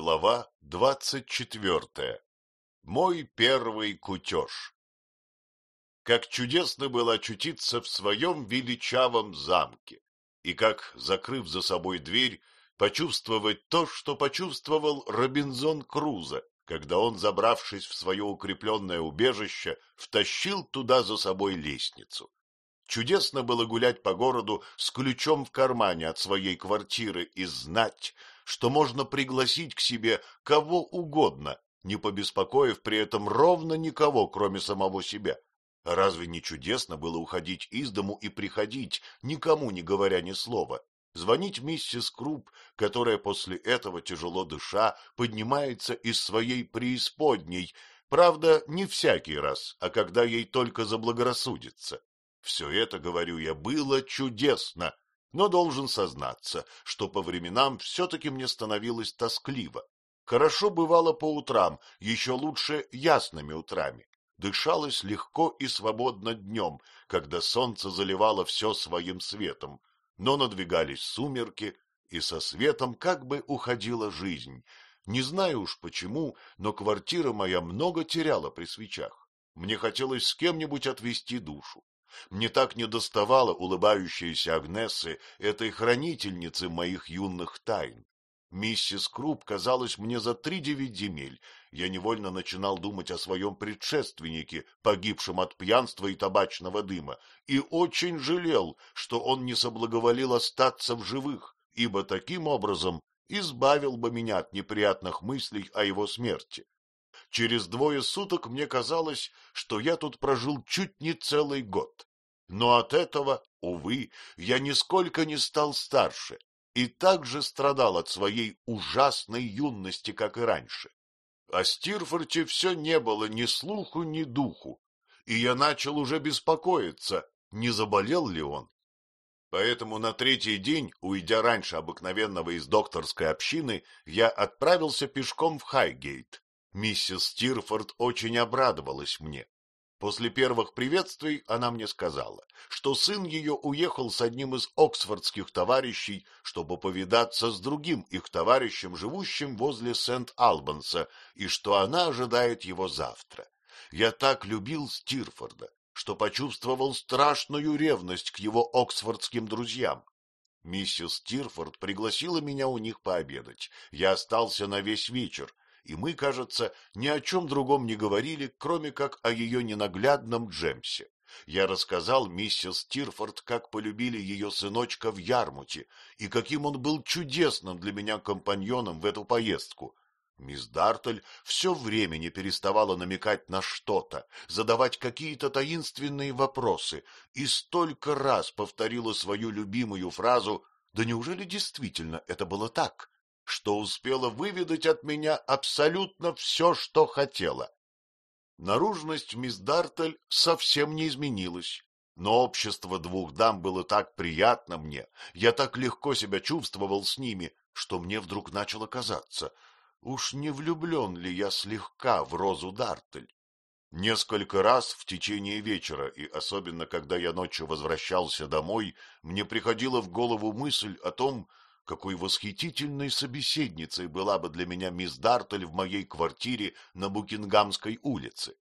Глава двадцать четвертая. Мой первый кутеж. Как чудесно было очутиться в своем величавом замке, и как, закрыв за собой дверь, почувствовать то, что почувствовал Робинзон Крузо, когда он, забравшись в свое укрепленное убежище, втащил туда за собой лестницу. Чудесно было гулять по городу с ключом в кармане от своей квартиры и знать, что можно пригласить к себе кого угодно, не побеспокоив при этом ровно никого, кроме самого себя. Разве не чудесно было уходить из дому и приходить, никому не говоря ни слова, звонить миссис Круп, которая после этого, тяжело дыша, поднимается из своей преисподней, правда, не всякий раз, а когда ей только заблагорассудится. Все это, говорю я, было чудесно, но должен сознаться, что по временам все-таки мне становилось тоскливо. Хорошо бывало по утрам, еще лучше ясными утрами. Дышалось легко и свободно днем, когда солнце заливало все своим светом, но надвигались сумерки, и со светом как бы уходила жизнь. Не знаю уж почему, но квартира моя много теряла при свечах. Мне хотелось с кем-нибудь отвести душу. Мне так недоставало улыбающейся Агнессы, этой хранительницы моих юных тайн. Миссис Круп казалась мне за три девять земель. Я невольно начинал думать о своем предшественнике, погибшем от пьянства и табачного дыма, и очень жалел, что он не соблаговолил остаться в живых, ибо таким образом избавил бы меня от неприятных мыслей о его смерти. Через двое суток мне казалось, что я тут прожил чуть не целый год. Но от этого, увы, я нисколько не стал старше и также страдал от своей ужасной юности, как и раньше. О Стирфорте все не было ни слуху, ни духу, и я начал уже беспокоиться, не заболел ли он. Поэтому на третий день, уйдя раньше обыкновенного из докторской общины, я отправился пешком в Хайгейт. Миссис Стирфорд очень обрадовалась мне. После первых приветствий она мне сказала, что сын ее уехал с одним из оксфордских товарищей, чтобы повидаться с другим их товарищем, живущим возле Сент-Албанса, и что она ожидает его завтра. Я так любил Стирфорда, что почувствовал страшную ревность к его оксфордским друзьям. Миссис Стирфорд пригласила меня у них пообедать. Я остался на весь вечер, и мы, кажется, ни о чем другом не говорили, кроме как о ее ненаглядном Джемсе. Я рассказал миссис Тирфорд, как полюбили ее сыночка в Ярмуте, и каким он был чудесным для меня компаньоном в эту поездку. Мисс Дартель все время не переставала намекать на что-то, задавать какие-то таинственные вопросы, и столько раз повторила свою любимую фразу «Да неужели действительно это было так?» Что успела выведать от меня абсолютно все, что хотела. Наружность мисс Дартель совсем не изменилась, но общество двух дам было так приятно мне, я так легко себя чувствовал с ними, что мне вдруг начало казаться, уж не влюблен ли я слегка в Розу Дартель. Несколько раз в течение вечера, и особенно когда я ночью возвращался домой, мне приходила в голову мысль о том, какой восхитительной собеседницей была бы для меня мисс Дартель в моей квартире на Букингамской улице.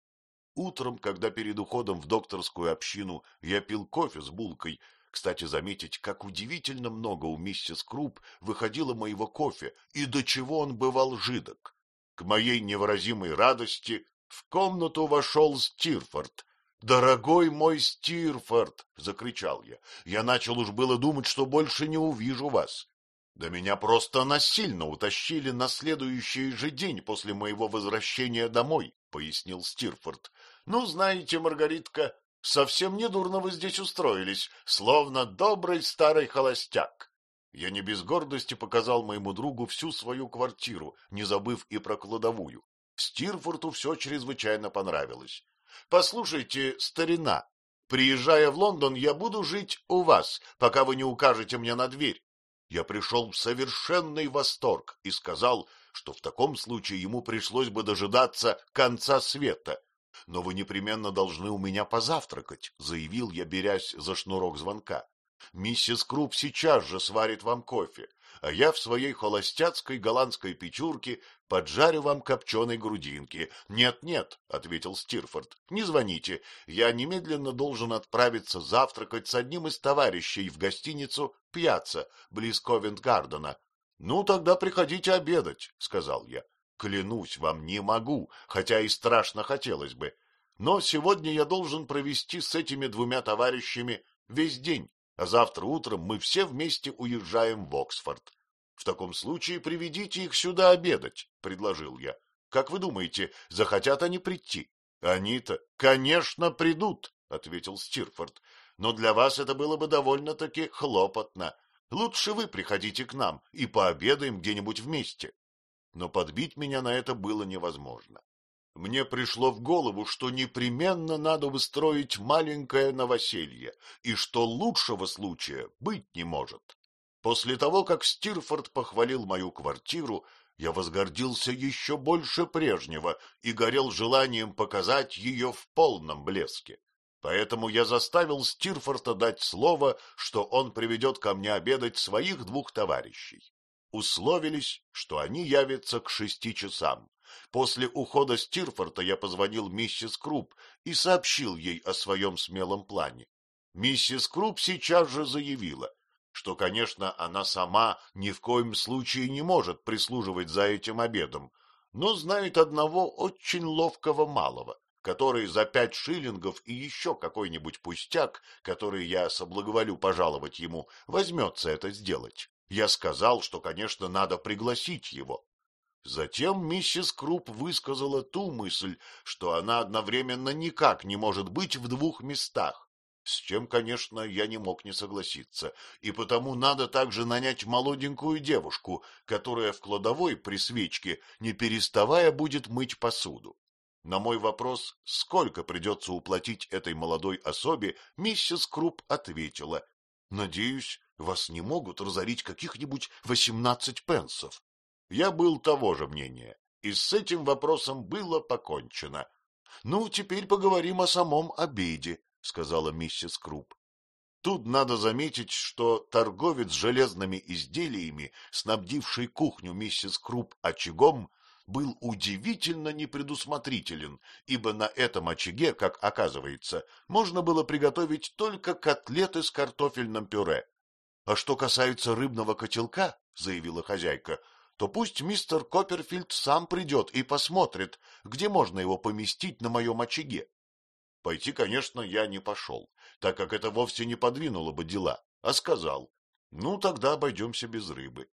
Утром, когда перед уходом в докторскую общину я пил кофе с булкой, кстати, заметить, как удивительно много у миссис Круп выходило моего кофе, и до чего он бывал жидок. К моей невыразимой радости в комнату вошел Стирфорд. «Дорогой мой Стирфорд!» — закричал я. «Я начал уж было думать, что больше не увижу вас. Да меня просто насильно утащили на следующий же день после моего возвращения домой, — пояснил Стирфорд. — Ну, знаете, Маргаритка, совсем недурно вы здесь устроились, словно добрый старый холостяк. Я не без гордости показал моему другу всю свою квартиру, не забыв и про кладовую. Стирфорту все чрезвычайно понравилось. — Послушайте, старина, приезжая в Лондон, я буду жить у вас, пока вы не укажете мне на дверь. Я пришел в совершенный восторг и сказал, что в таком случае ему пришлось бы дожидаться конца света. Но вы непременно должны у меня позавтракать, — заявил я, берясь за шнурок звонка. Миссис Круп сейчас же сварит вам кофе, а я в своей холостяцкой голландской печурке поджарю вам копченой грудинки. Нет, нет, — ответил Стирфорд, — не звоните. Я немедленно должен отправиться завтракать с одним из товарищей в гостиницу «Пьяца» близ Ковент-Гардена. — Ну, тогда приходите обедать, — сказал я. Клянусь вам, не могу, хотя и страшно хотелось бы. Но сегодня я должен провести с этими двумя товарищами весь день, а завтра утром мы все вместе уезжаем в Оксфорд. В таком случае приведите их сюда обедать, — предложил я. Как вы думаете, захотят они прийти? Они-то, конечно, придут, — ответил Стирфорд. Но для вас это было бы довольно-таки хлопотно. Лучше вы приходите к нам и пообедаем где-нибудь вместе. Но подбить меня на это было невозможно. Мне пришло в голову, что непременно надо устроить маленькое новоселье, и что лучшего случая быть не может. После того, как Стирфорд похвалил мою квартиру, я возгордился еще больше прежнего и горел желанием показать ее в полном блеске. Поэтому я заставил Стирфорда дать слово, что он приведет ко мне обедать своих двух товарищей. Условились, что они явятся к шести часам. После ухода Стирфорта я позвонил миссис Круп и сообщил ей о своем смелом плане. Миссис Круп сейчас же заявила, что, конечно, она сама ни в коем случае не может прислуживать за этим обедом, но знает одного очень ловкого малого, который за пять шиллингов и еще какой-нибудь пустяк, который я соблаговолю пожаловать ему, возьмется это сделать. Я сказал, что, конечно, надо пригласить его. Затем миссис Круп высказала ту мысль, что она одновременно никак не может быть в двух местах, с чем, конечно, я не мог не согласиться, и потому надо также нанять молоденькую девушку, которая в кладовой при свечке, не переставая, будет мыть посуду. На мой вопрос, сколько придется уплатить этой молодой особе, миссис Круп ответила, «Надеюсь, вас не могут разорить каких-нибудь восемнадцать пенсов». Я был того же мнения, и с этим вопросом было покончено. Ну, теперь поговорим о самом обеде, сказала миссис Круп. Тут надо заметить, что торговец железными изделиями, снабдивший кухню миссис Круп очагом, был удивительно непредусмотрителен, ибо на этом очаге, как оказывается, можно было приготовить только котлеты с картофельным пюре. — А что касается рыбного котелка, — заявила хозяйка, — то пусть мистер Копперфильд сам придет и посмотрит, где можно его поместить на моем очаге. Пойти, конечно, я не пошел, так как это вовсе не подвинуло бы дела, а сказал, ну, тогда обойдемся без рыбы.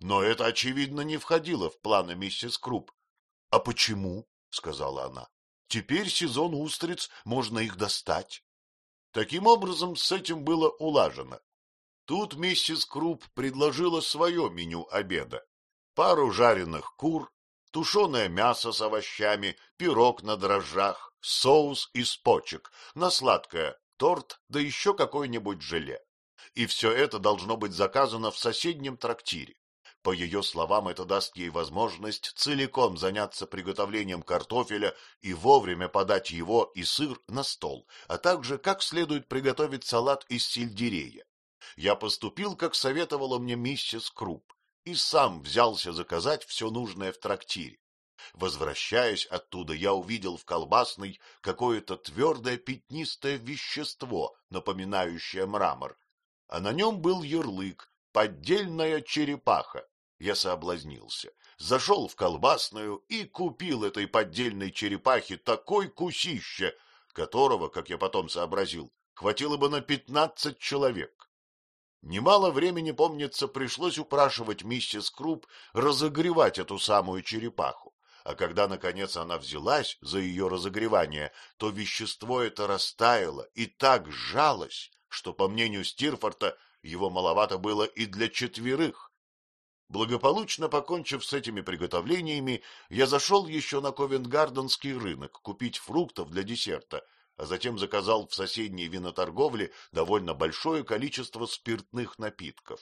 Но это, очевидно, не входило в планы миссис Круп. — А почему? — сказала она. — Теперь сезон устриц, можно их достать. Таким образом, с этим было улажено. Тут миссис Круп предложила свое меню обеда. Пару жареных кур, тушеное мясо с овощами, пирог на дрожжах, соус из почек, на сладкое торт, да еще какое-нибудь желе. И все это должно быть заказано в соседнем трактире. По ее словам, это даст ей возможность целиком заняться приготовлением картофеля и вовремя подать его и сыр на стол, а также как следует приготовить салат из сельдерея. Я поступил, как советовала мне миссис Круп, и сам взялся заказать все нужное в трактире. Возвращаясь оттуда, я увидел в колбасной какое-то твердое пятнистое вещество, напоминающее мрамор, а на нем был ярлык «Поддельная черепаха». Я соблазнился, зашел в колбасную и купил этой поддельной черепахи такой кусище, которого, как я потом сообразил, хватило бы на пятнадцать человек. Немало времени, помнится, пришлось упрашивать миссис Круп разогревать эту самую черепаху а когда, наконец, она взялась за ее разогревание, то вещество это растаяло и так сжалось, что, по мнению Стирфорта, его маловато было и для четверых. Благополучно покончив с этими приготовлениями, я зашел еще на Ковенгарденский рынок купить фруктов для десерта, а затем заказал в соседней виноторговле довольно большое количество спиртных напитков.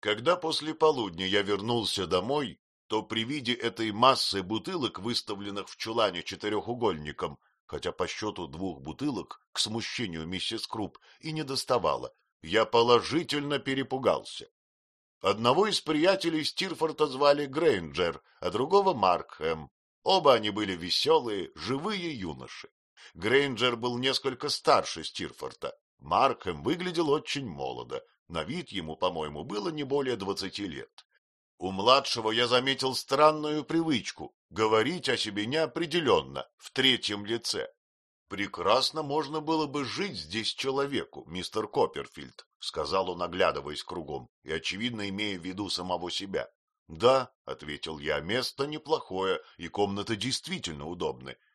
Когда после полудня я вернулся домой, то при виде этой массы бутылок, выставленных в чулане четырехугольником, хотя по счету двух бутылок, к смущению миссис Круп, и не доставало, я положительно перепугался. Одного из приятелей Стирфорта звали Грейнджер, а другого Маркхэм. Оба они были веселые, живые юноши. Грейнджер был несколько старше Стирфорта. Маркхэм выглядел очень молодо. На вид ему, по-моему, было не более двадцати лет. У младшего я заметил странную привычку — говорить о себе неопределенно, в третьем лице. Прекрасно можно было бы жить здесь человеку, мистер Копперфильд, — сказал он, оглядываясь кругом и, очевидно, имея в виду самого себя. — Да, — ответил я, — место неплохое, и комната действительно удобны. —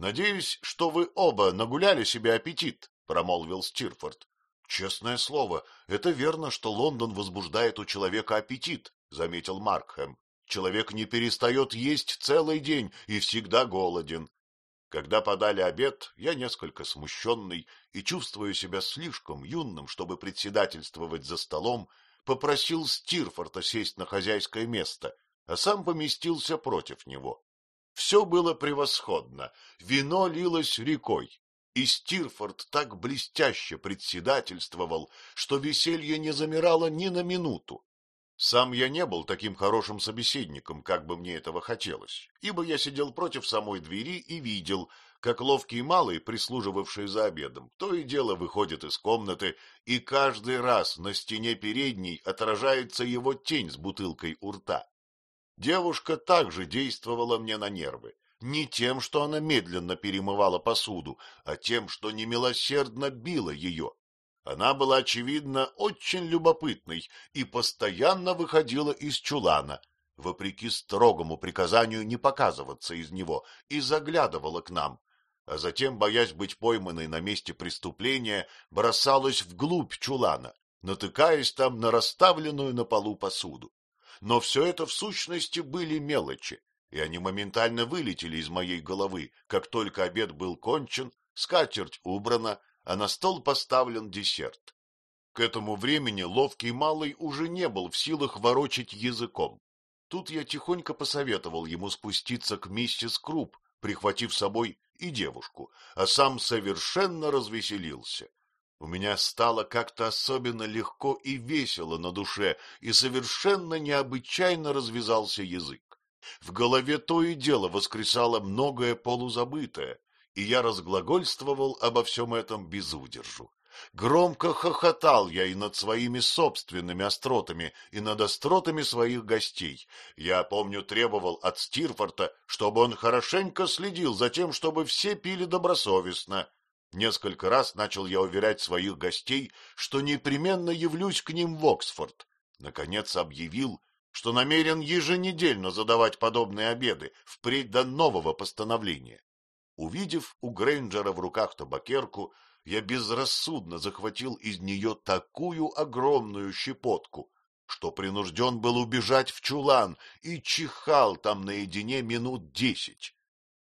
Надеюсь, что вы оба нагуляли себе аппетит, — промолвил Стирфорд. — Честное слово, это верно, что Лондон возбуждает у человека аппетит, — заметил Маркхэм. — Человек не перестает есть целый день и всегда голоден. Когда подали обед, я несколько смущенный и, чувствуя себя слишком юным, чтобы председательствовать за столом, попросил Стирфорта сесть на хозяйское место, а сам поместился против него. Все было превосходно, вино лилось рекой, и Стирфорд так блестяще председательствовал, что веселье не замирало ни на минуту. Сам я не был таким хорошим собеседником, как бы мне этого хотелось, ибо я сидел против самой двери и видел, как ловкий малый, прислуживавший за обедом, то и дело выходит из комнаты, и каждый раз на стене передней отражается его тень с бутылкой у рта. Девушка также действовала мне на нервы, не тем, что она медленно перемывала посуду, а тем, что немилосердно била ее. Она была, очевидно, очень любопытной и постоянно выходила из чулана, вопреки строгому приказанию не показываться из него, и заглядывала к нам, а затем, боясь быть пойманной на месте преступления, бросалась вглубь чулана, натыкаясь там на расставленную на полу посуду. Но все это в сущности были мелочи, и они моментально вылетели из моей головы, как только обед был кончен, скатерть убрана, а на стол поставлен десерт. К этому времени ловкий малый уже не был в силах ворочать языком. Тут я тихонько посоветовал ему спуститься к миссис Круп, прихватив с собой и девушку, а сам совершенно развеселился. У меня стало как-то особенно легко и весело на душе, и совершенно необычайно развязался язык. В голове то и дело воскресало многое полузабытое, и я разглагольствовал обо всем этом без удержу. Громко хохотал я и над своими собственными остротами, и над остротами своих гостей. Я, помню, требовал от Стирфорта, чтобы он хорошенько следил за тем, чтобы все пили добросовестно. Несколько раз начал я уверять своих гостей, что непременно явлюсь к ним в Оксфорд. Наконец объявил, что намерен еженедельно задавать подобные обеды, впредь до нового постановления. Увидев у Грейнджера в руках табакерку, я безрассудно захватил из нее такую огромную щепотку, что принужден был убежать в чулан и чихал там наедине минут десять.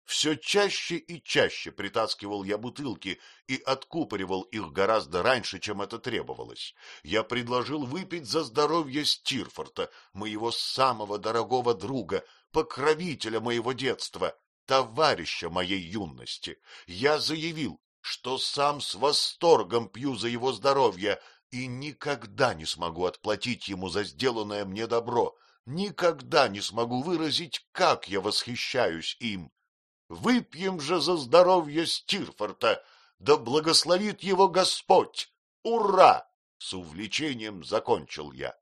Все чаще и чаще притаскивал я бутылки и откупоривал их гораздо раньше, чем это требовалось. Я предложил выпить за здоровье Стирфорта, моего самого дорогого друга, покровителя моего детства, товарища моей юности. Я заявил, что сам с восторгом пью за его здоровье и никогда не смогу отплатить ему за сделанное мне добро, никогда не смогу выразить, как я восхищаюсь им. Выпьем же за здоровье Стирфорта, да благословит его Господь! Ура! С увлечением закончил я.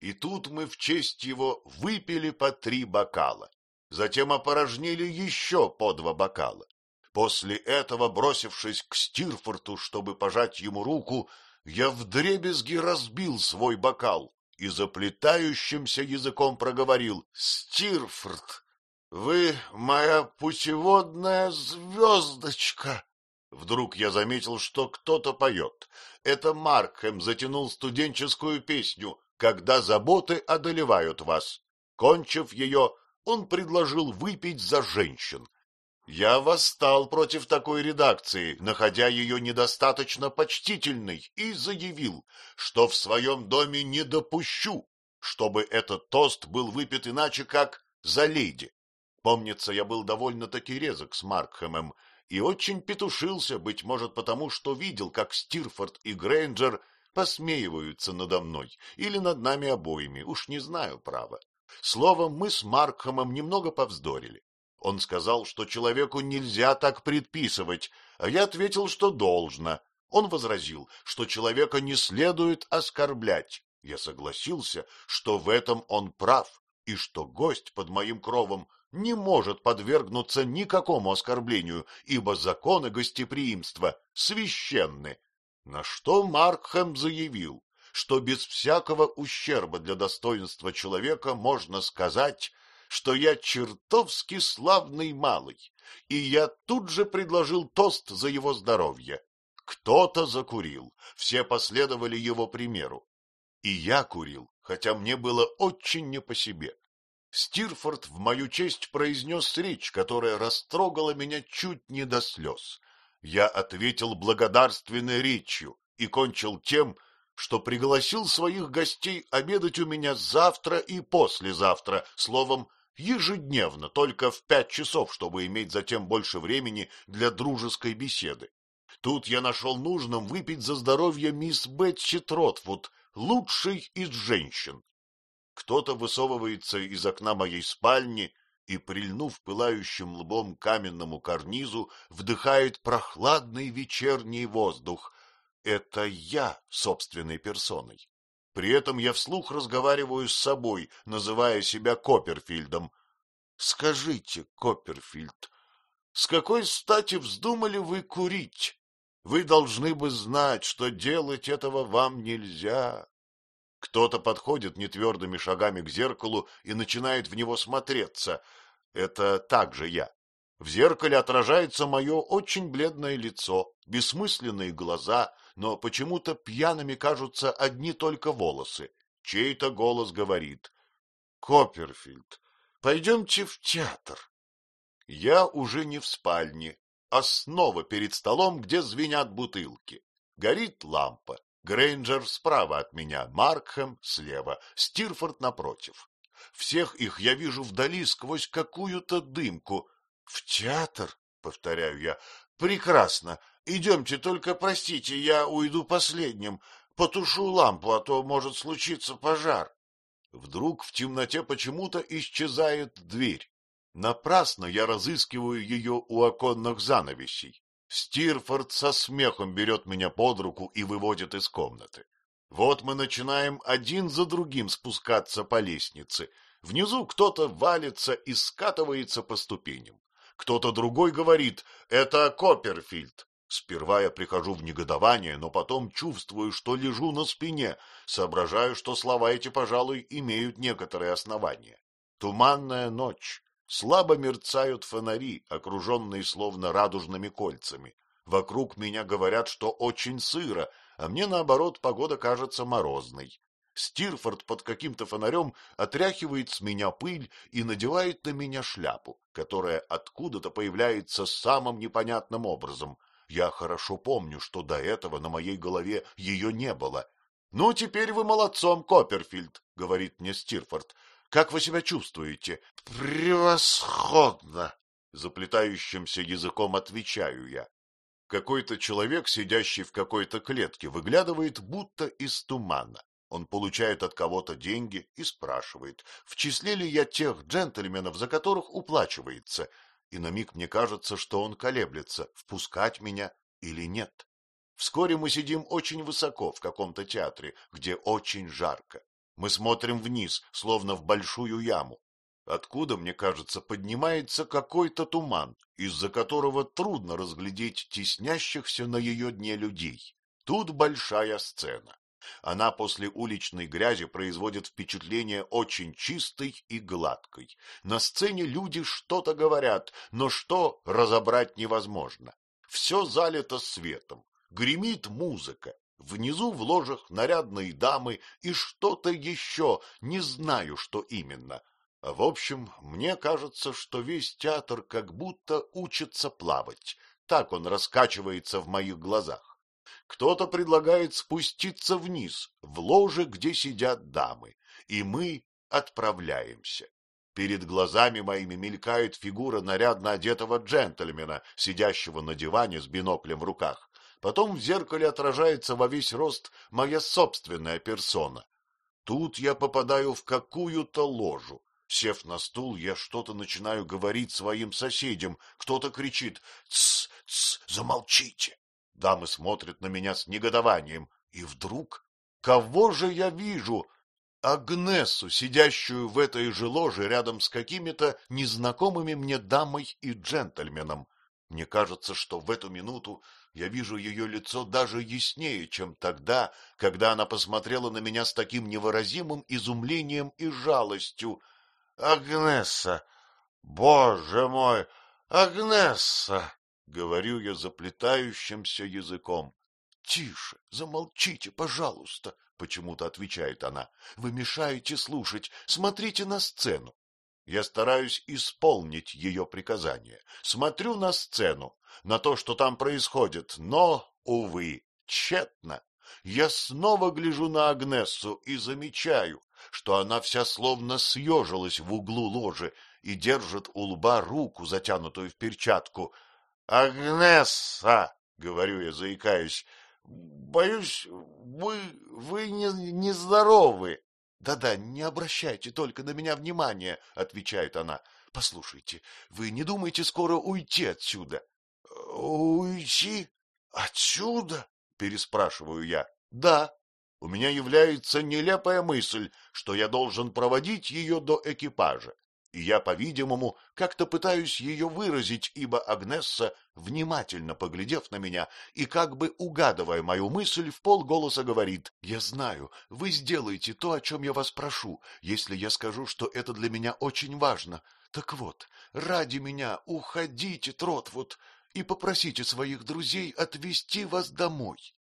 И тут мы в честь его выпили по три бокала затем опорожнили еще по два бокала. После этого, бросившись к Стирфорту, чтобы пожать ему руку, я вдребезги разбил свой бокал и заплетающимся языком проговорил «Стирфорд, вы моя путеводная звездочка!» Вдруг я заметил, что кто-то поет. Это Маркхэм затянул студенческую песню «Когда заботы одолевают вас». Кончив ее, он предложил выпить за женщин. Я восстал против такой редакции, находя ее недостаточно почтительной, и заявил, что в своем доме не допущу, чтобы этот тост был выпит иначе, как за леди. Помнится, я был довольно-таки резок с Маркхэмом и очень петушился, быть может, потому что видел, как Стирфорд и Грейнджер посмеиваются надо мной или над нами обоими, уж не знаю, право. Словом, мы с Маркхэмом немного повздорили. Он сказал, что человеку нельзя так предписывать, а я ответил, что должно. Он возразил, что человека не следует оскорблять. Я согласился, что в этом он прав, и что гость под моим кровом не может подвергнуться никакому оскорблению, ибо законы гостеприимства священны. На что Маркхэм заявил, что без всякого ущерба для достоинства человека можно сказать, что я чертовски славный малый, и я тут же предложил тост за его здоровье. Кто-то закурил, все последовали его примеру. И я курил, хотя мне было очень не по себе. Стирфорд в мою честь произнес речь, которая растрогала меня чуть не до слез. Я ответил благодарственной речью и кончил тем, что пригласил своих гостей обедать у меня завтра и послезавтра, словом, ежедневно, только в пять часов, чтобы иметь затем больше времени для дружеской беседы. Тут я нашел нужным выпить за здоровье мисс Бетси Тротвуд, лучшей из женщин. Кто-то высовывается из окна моей спальни и, прильнув пылающим лбом к каменному карнизу, вдыхает прохладный вечерний воздух, это я собственной персоной. При этом я вслух разговариваю с собой, называя себя Копперфильдом. Скажите, Копперфильд, с какой стати вздумали вы курить? Вы должны бы знать, что делать этого вам нельзя. Кто-то подходит нетвердыми шагами к зеркалу и начинает в него смотреться. Это также я. В зеркале отражается мое очень бледное лицо, бессмысленные глаза, но почему-то пьяными кажутся одни только волосы. Чей-то голос говорит. — Копперфильд, пойдемте в театр. Я уже не в спальне, а снова перед столом, где звенят бутылки. Горит лампа. Грейнджер справа от меня, Маркхэм слева, Стирфорд напротив. Всех их я вижу вдали сквозь какую-то дымку. — В театр, — повторяю я, — прекрасно. Идемте, только простите, я уйду последним. Потушу лампу, а то может случиться пожар. Вдруг в темноте почему-то исчезает дверь. Напрасно я разыскиваю ее у оконных занавесей. Стирфорд со смехом берет меня под руку и выводит из комнаты. Вот мы начинаем один за другим спускаться по лестнице. Внизу кто-то валится и скатывается по ступеням. Кто-то другой говорит «это Копперфильд». Сперва я прихожу в негодование, но потом чувствую, что лежу на спине, соображаю, что слова эти, пожалуй, имеют некоторые основания. Туманная ночь, слабо мерцают фонари, окруженные словно радужными кольцами. Вокруг меня говорят, что очень сыро, а мне, наоборот, погода кажется морозной. Стирфорд под каким-то фонарем отряхивает с меня пыль и надевает на меня шляпу, которая откуда-то появляется самым непонятным образом — я хорошо помню, что до этого на моей голове ее не было. — Ну, теперь вы молодцом, Копперфильд, — говорит мне Стирфорд. — Как вы себя чувствуете? — Превосходно! — заплетающимся языком отвечаю я. Какой-то человек, сидящий в какой-то клетке, выглядывает будто из тумана. Он получает от кого-то деньги и спрашивает, в числе ли я тех джентльменов, за которых уплачивается и на миг мне кажется, что он колеблется, впускать меня или нет. Вскоре мы сидим очень высоко в каком-то театре, где очень жарко. Мы смотрим вниз, словно в большую яму. Откуда, мне кажется, поднимается какой-то туман, из-за которого трудно разглядеть теснящихся на ее дне людей. Тут большая сцена. Она после уличной грязи производит впечатление очень чистой и гладкой. На сцене люди что-то говорят, но что разобрать невозможно. Все залито светом, гремит музыка. Внизу в ложах нарядные дамы и что-то еще, не знаю, что именно. В общем, мне кажется, что весь театр как будто учится плавать. Так он раскачивается в моих глазах. Кто-то предлагает спуститься вниз, в ложе, где сидят дамы, и мы отправляемся. Перед глазами моими мелькает фигура нарядно одетого джентльмена, сидящего на диване с биноклем в руках. Потом в зеркале отражается во весь рост моя собственная персона. Тут я попадаю в какую-то ложу. Сев на стул, я что-то начинаю говорить своим соседям. Кто-то кричит «Тсс, тсс, замолчите!» Дамы смотрят на меня с негодованием. И вдруг, кого же я вижу? Агнесу, сидящую в этой же ложе рядом с какими-то незнакомыми мне дамой и джентльменом. Мне кажется, что в эту минуту я вижу ее лицо даже яснее, чем тогда, когда она посмотрела на меня с таким невыразимым изумлением и жалостью. — Агнеса! Боже мой! Агнеса! — говорю я заплетающимся языком. — Тише, замолчите, пожалуйста, — почему-то отвечает она. — Вы мешаете слушать. Смотрите на сцену. Я стараюсь исполнить ее приказание. Смотрю на сцену, на то, что там происходит, но, увы, тщетно. Я снова гляжу на Агнессу и замечаю, что она вся словно съежилась в углу ложи и держит у лба руку, затянутую в перчатку. — Агнесса! — говорю я, заикаюсь. — Боюсь, вы, вы не, нездоровы. Да — Да-да, не обращайте только на меня внимания, — отвечает она. — Послушайте, вы не думаете скоро уйти отсюда? — Уйти? Отсюда? — переспрашиваю я. — Да. У меня является нелепая мысль, что я должен проводить ее до экипажа и я, по-видимому, как-то пытаюсь ее выразить, ибо Агнесса, внимательно поглядев на меня и как бы угадывая мою мысль, в полголоса говорит, «Я знаю, вы сделаете то, о чем я вас прошу, если я скажу, что это для меня очень важно. Так вот, ради меня уходите, Тротвуд, и попросите своих друзей отвезти вас домой».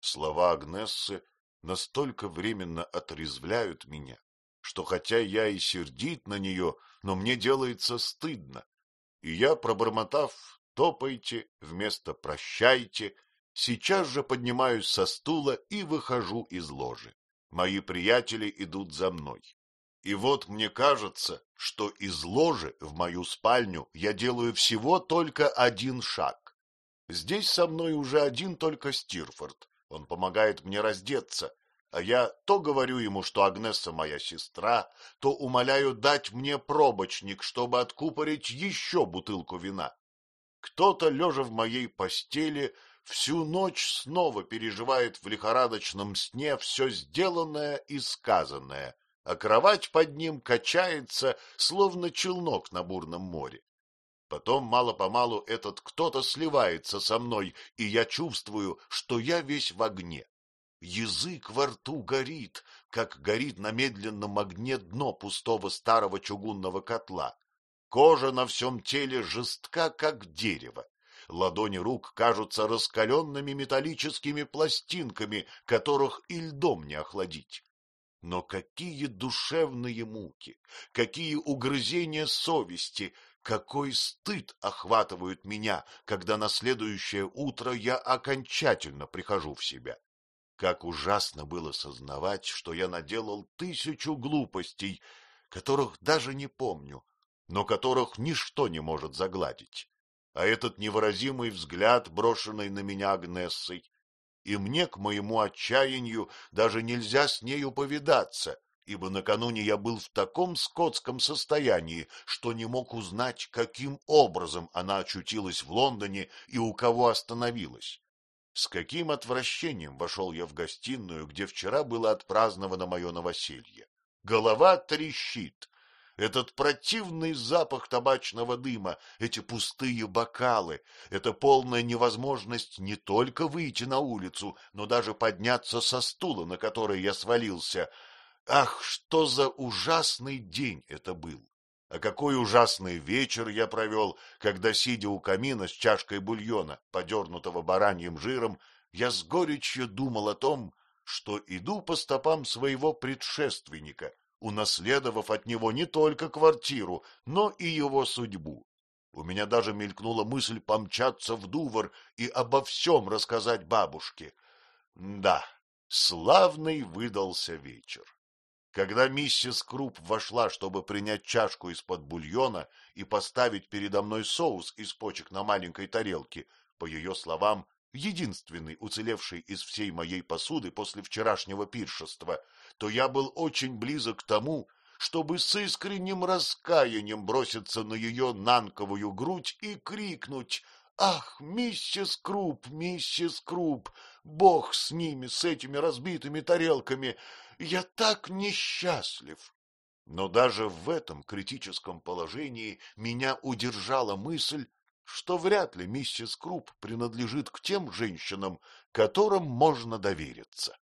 Слова Агнессы настолько временно отрезвляют меня, что хотя я и сердит на нее, но мне делается стыдно. И я, пробормотав «топайте» вместо «прощайте», сейчас же поднимаюсь со стула и выхожу из ложи. Мои приятели идут за мной. И вот мне кажется, что из ложи в мою спальню я делаю всего только один шаг. Здесь со мной уже один только Стирфорд. Он помогает мне раздеться, а я то говорю ему, что Агнеса моя сестра, то умоляю дать мне пробочник, чтобы откупорить еще бутылку вина. Кто-то, лежа в моей постели, всю ночь снова переживает в лихорадочном сне все сделанное и сказанное, а кровать под ним качается, словно челнок на бурном море. Потом мало-помалу этот кто-то сливается со мной, и я чувствую, что я весь в огне. Язык во рту горит, как горит на медленном огне дно пустого старого чугунного котла. Кожа на всем теле жестка, как дерево. Ладони рук кажутся раскаленными металлическими пластинками, которых и льдом не охладить. Но какие душевные муки, какие угрызения совести, какой стыд охватывают меня, когда на следующее утро я окончательно прихожу в себя. Как ужасно было сознавать, что я наделал тысячу глупостей, которых даже не помню, но которых ничто не может загладить. А этот невыразимый взгляд, брошенный на меня Агнессой, и мне, к моему отчаянию, даже нельзя с нею повидаться, ибо накануне я был в таком скотском состоянии, что не мог узнать, каким образом она очутилась в Лондоне и у кого остановилась. С каким отвращением вошел я в гостиную, где вчера было отпраздновано мое новоселье. Голова трещит. Этот противный запах табачного дыма, эти пустые бокалы, эта полная невозможность не только выйти на улицу, но даже подняться со стула, на который я свалился. Ах, что за ужасный день это был! А какой ужасный вечер я провел, когда, сидя у камина с чашкой бульона, подернутого бараньим жиром, я с горечью думал о том, что иду по стопам своего предшественника, унаследовав от него не только квартиру, но и его судьбу. У меня даже мелькнула мысль помчаться в Дувр и обо всем рассказать бабушке. Да, славный выдался вечер. Когда миссис Круп вошла, чтобы принять чашку из-под бульона и поставить передо мной соус из почек на маленькой тарелке, по ее словам, единственный уцелевший из всей моей посуды после вчерашнего пиршества, то я был очень близок к тому, чтобы с искренним раскаянием броситься на ее нанковую грудь и крикнуть «Ах, миссис Круп, миссис Круп, бог с ними, с этими разбитыми тарелками! Я так несчастлив!» Но даже в этом критическом положении меня удержала мысль, что вряд ли миссис Круп принадлежит к тем женщинам, которым можно довериться.